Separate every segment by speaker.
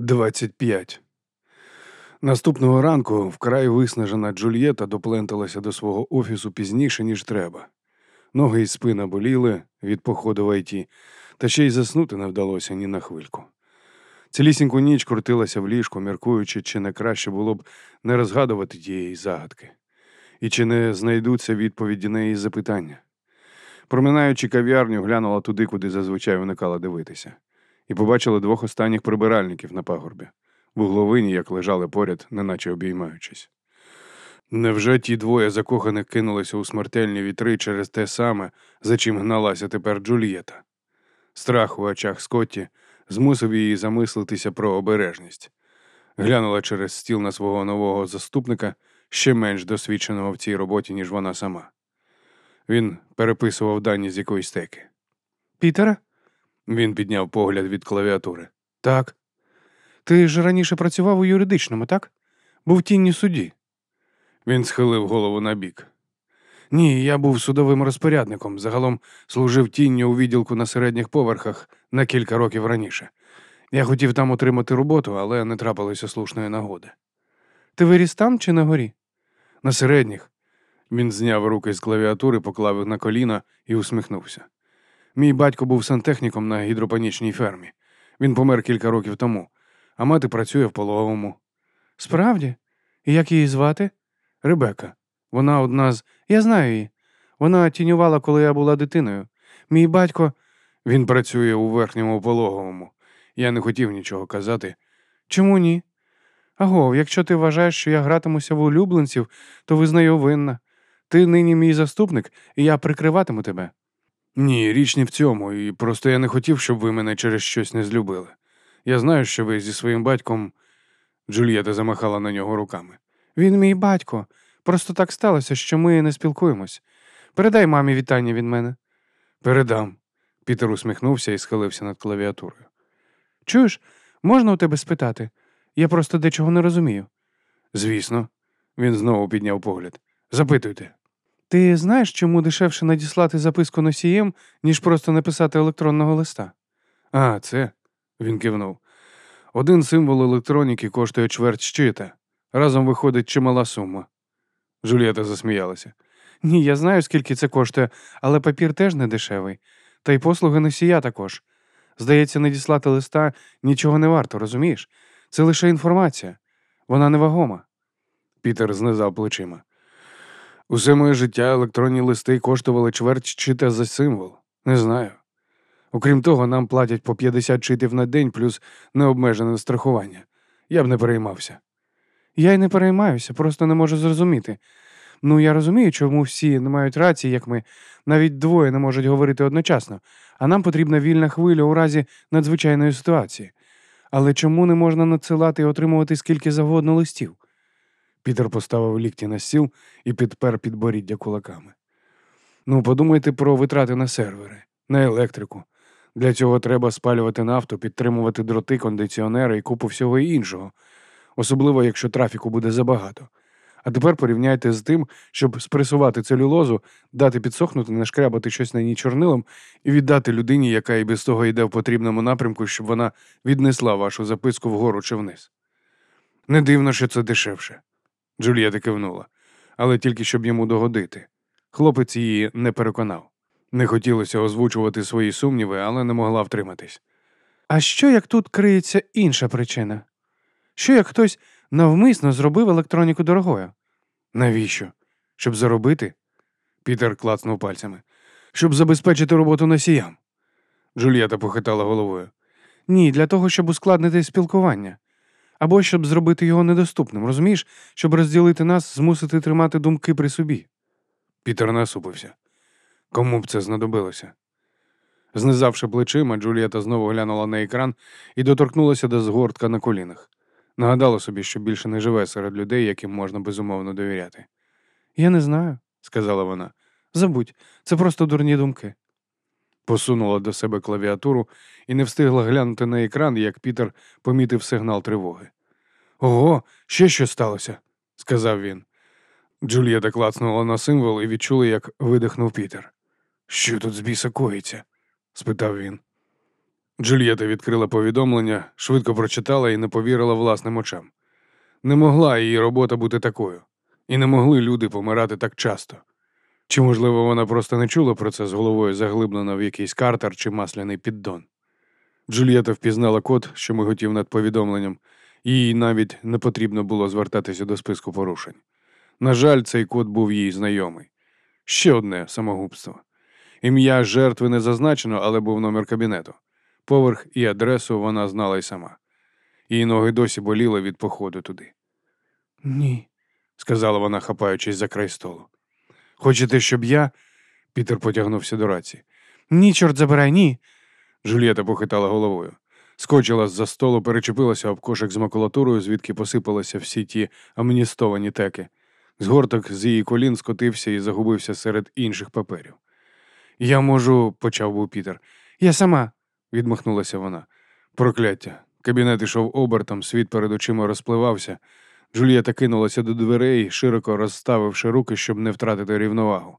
Speaker 1: 25. Наступного ранку вкрай виснажена Джульєта допленталася до свого офісу пізніше, ніж треба. Ноги і спина боліли від походу в ІТ, та ще й заснути не вдалося ні на хвильку. Цілісіньку ніч крутилася в ліжку, міркуючи, чи не краще було б не розгадувати тієї загадки, і чи не знайдуться відповіді на її запитання. Проминаючи кав'ярню, глянула туди, куди зазвичай виникала дивитися і побачили двох останніх прибиральників на пагорбі, в угловині, як лежали поряд, неначе обіймаючись. Невже ті двоє закоханих кинулися у смертельні вітри через те саме, за чим гналася тепер Джульєта? Страх у очах Скотті змусив її замислитися про обережність. Глянула через стіл на свого нового заступника, ще менш досвідченого в цій роботі, ніж вона сама. Він переписував дані з якоїсь теки. Пітера? Він підняв погляд від клавіатури. Так. Ти ж раніше працював у юридичному, так? Був тінні судді. Він схилив голову на бік. Ні, я був судовим розпорядником. Загалом служив тінню у відділку на середніх поверхах на кілька років раніше. Я хотів там отримати роботу, але не трапилося слушної нагоди. Ти виріс там чи на горі? На середніх. Він зняв руки з клавіатури, поклав їх на коліна і усміхнувся. Мій батько був сантехніком на гідропонічній фермі. Він помер кілька років тому, а мати працює в пологовому. Справді? І як її звати? Ребека. Вона одна з. Я знаю її. Вона тінювала, коли я була дитиною. Мій батько. Він працює у верхньому пологовому. Я не хотів нічого казати. Чому ні? Аго, якщо ти вважаєш, що я гратимуся в улюбленців, то визнаю винна. Ти нині мій заступник, і я прикриватиму тебе. Ні, річ не в цьому, і просто я не хотів, щоб ви мене через щось не злюбили. Я знаю, що ви зі своїм батьком. Джульєта замахала на нього руками. Він мій батько. Просто так сталося, що ми не спілкуємось. Передай мамі вітання від мене. Передам. Пітер усміхнувся і схилився над клавіатурою. Чуєш, можна у тебе спитати? Я просто дечого не розумію. Звісно, він знову підняв погляд. Запитуйте. Ти знаєш, чому дешевше надіслати записку носієм, ніж просто написати електронного листа? А, це, він кивнув. Один символ електроніки коштує чверть щита. Разом виходить чимала сума. Жулієта засміялася. Ні, я знаю, скільки це коштує, але папір теж не дешевий. Та й послуги носія також. Здається, надіслати листа нічого не варто, розумієш? Це лише інформація. Вона невагома. Пітер знизав плечима. Усе моє життя електронні листи коштували чверть чита за символ. Не знаю. Окрім того, нам платять по 50 читів на день плюс необмежене страхування. Я б не переймався. Я й не переймаюся, просто не можу зрозуміти. Ну, я розумію, чому всі не мають рації, як ми, навіть двоє не можуть говорити одночасно, а нам потрібна вільна хвиля у разі надзвичайної ситуації. Але чому не можна надсилати і отримувати скільки завгодно листів? Пітер поставив лікті на стіл і підпер підборіддя кулаками. Ну, подумайте про витрати на сервери, на електрику. Для цього треба спалювати нафту, підтримувати дроти, кондиціонери і купу всього іншого, особливо якщо трафіку буде забагато. А тепер порівняйте з тим, щоб спресувати целюлозу, дати підсохнути, нашкрябати щось на ній чорнилом і віддати людині, яка і без того йде в потрібному напрямку, щоб вона віднесла вашу записку вгору чи вниз. Не дивно, що це дешевше. Джульєта кивнула, але тільки щоб йому догодити. Хлопець її не переконав. Не хотілося озвучувати свої сумніви, але не могла втриматись. А що як тут криється інша причина? Що як хтось навмисно зробив електроніку дорогою? Навіщо? Щоб заробити? Пітер клацнув пальцями. Щоб забезпечити роботу носіям. Джульєта похитала головою. Ні, для того, щоб ускладнити спілкування. Або щоб зробити його недоступним, розумієш, щоб розділити нас, змусити тримати думки при собі. Пітер насупився. Кому б це знадобилося? Знизавши плечима, Джулієта знову глянула на екран і доторкнулася до згортка на колінах. Нагадала собі, що більше не живе серед людей, яким можна безумовно довіряти. Я не знаю, сказала вона. Забудь, це просто дурні думки. Посунула до себе клавіатуру і не встигла глянути на екран, як Пітер помітив сигнал тривоги. Ого, ще що сталося, сказав він. Джульєта клацнула на символ і відчула, як видихнув Пітер. Що тут з біса коїться? спитав він. Джульєта відкрила повідомлення, швидко прочитала і не повірила власним очам. Не могла її робота бути такою, і не могли люди помирати так часто. Чи, можливо, вона просто не чула про це з головою заглиблена в якийсь картер чи масляний піддон. Джульєта впізнала код, що миготів над повідомленням, їй навіть не потрібно було звертатися до списку порушень. На жаль, цей код був їй знайомий. Ще одне самогубство. Ім'я жертви не зазначено, але був номер кабінету. Поверх і адресу вона знала й сама. Її ноги досі боліли від походу туди. Ні, сказала вона, хапаючись за край столу. Хочете, щоб я. Пітер потягнувся до раці. Ні, чорт забирай, ні. Джульєта похитала головою. Скочила з за столу, перечепилася об кошик з макулатурою, звідки посипалися всі ті амністовані теки. Згорток з її колін скотився і загубився серед інших паперів. Я можу, почав був Пітер. Я сама, відмахнулася вона. Прокляття. Кабінет ішов обертом, світ перед очима розпливався. Джулієта кинулася до дверей, широко розставивши руки, щоб не втратити рівновагу.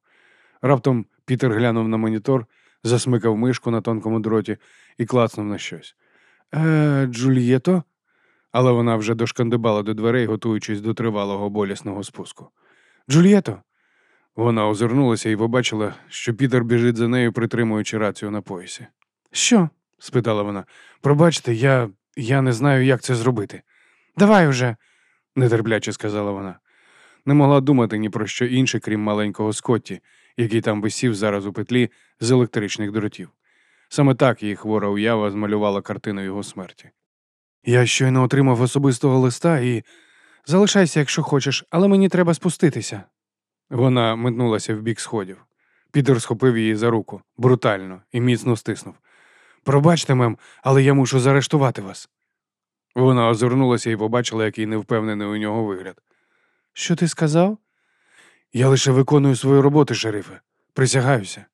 Speaker 1: Раптом Пітер глянув на монітор, засмикав мишку на тонкому дроті і клацнув на щось. Е, Джульєто? Але вона вже дошкандибала до дверей, готуючись до тривалого болісного спуску. Джульєто. Вона озирнулася і побачила, що Пітер біжить за нею, притримуючи рацію на поясі. Що? спитала вона. Пробачте, я я не знаю, як це зробити. Давай уже, нетерпляче сказала вона. Не могла думати ні про що інше, крім маленького Скотті, який там висів зараз у петлі з електричних дротів. Саме так її хвора уява змалювала картину його смерті. Я щойно отримав особистого листа і. Залишайся, якщо хочеш, але мені треба спуститися. Вона метнулася в бік сходів. Пітер схопив її за руку брутально і міцно стиснув. Пробачте, мем, але я мушу заарештувати вас. Вона озирнулася і побачила, який невпевнений у нього вигляд. Що ти сказав? Я лише виконую свою роботу, шерифе. Присягаюся.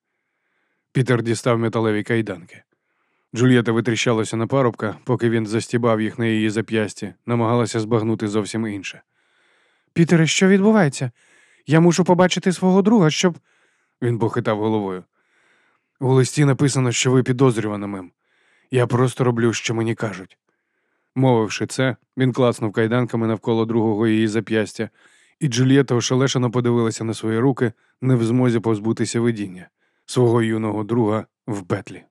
Speaker 1: Пітер дістав металеві кайданки. Джульєта витріщалася на парубка, поки він застібав їх на її зап'ясті, намагалася збагнути зовсім інше. Пітере, що відбувається? Я мушу побачити свого друга, щоб. Він похитав головою. У листі написано, що ви підозрювана мим. Я просто роблю, що мені кажуть. Мовивши це, він клацнув кайданками навколо другого її зап'ястя, і Джульєта ошелешено подивилася на свої руки, не в змозі позбутися видіння свого юного друга в петлі.